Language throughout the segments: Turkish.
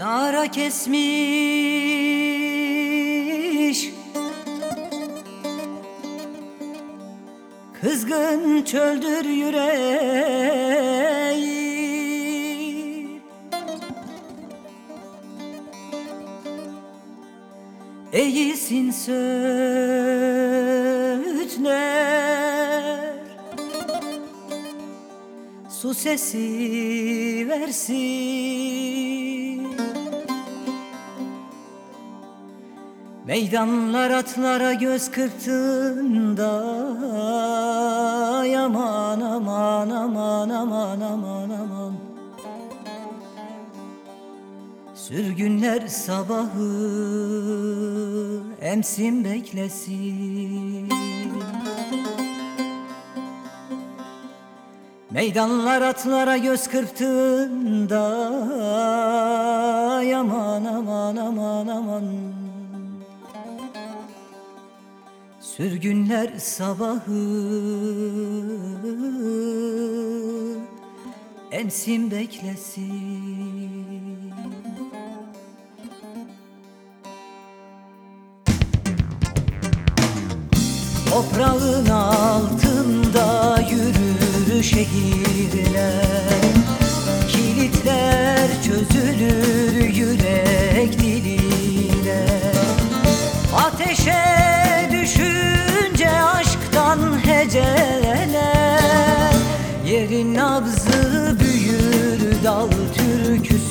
Nara kesmiş. Kızgın çöldür yüreği. Eğilsin söğütler Su sesi versin Meydanlar atlara göz kırptığında Aman aman aman aman aman aman. Sürgünler sabahı emsin beklesin. Meydanlar atlara göz kırptığında Aman aman aman aman Sürgünler sabahı. Emsin beklesin. Toprağın altında yürür şehirler nabzı büyür dal türküsüyle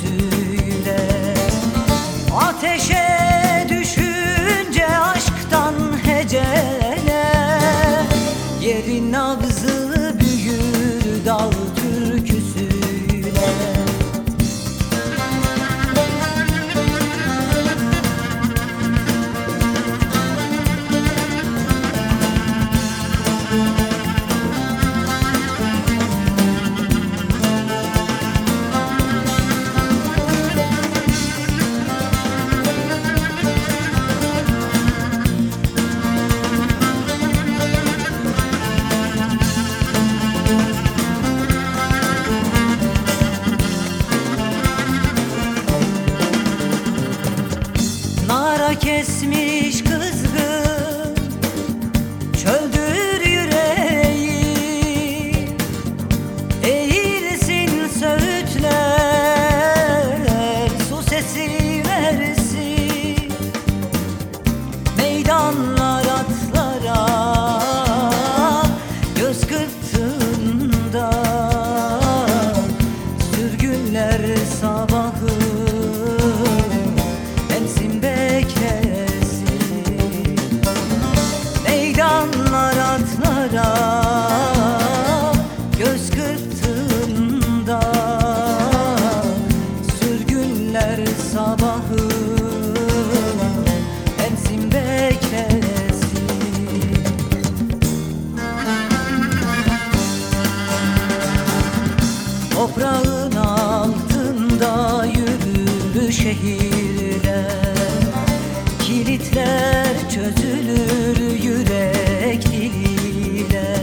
kesmiş şehirler Kilitler çözülür yürek diliyle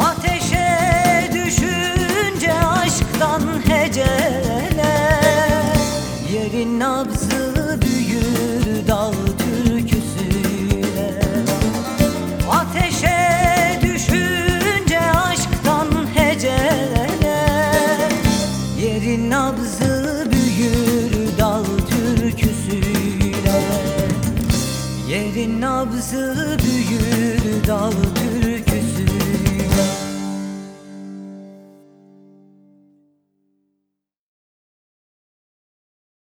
Ateşe düşünce aşktan heceler Yerin nabzı büyür dal türküsüyle. Ateşe düşünce aşktan heceler Yerin nabzı nabzı büyür dal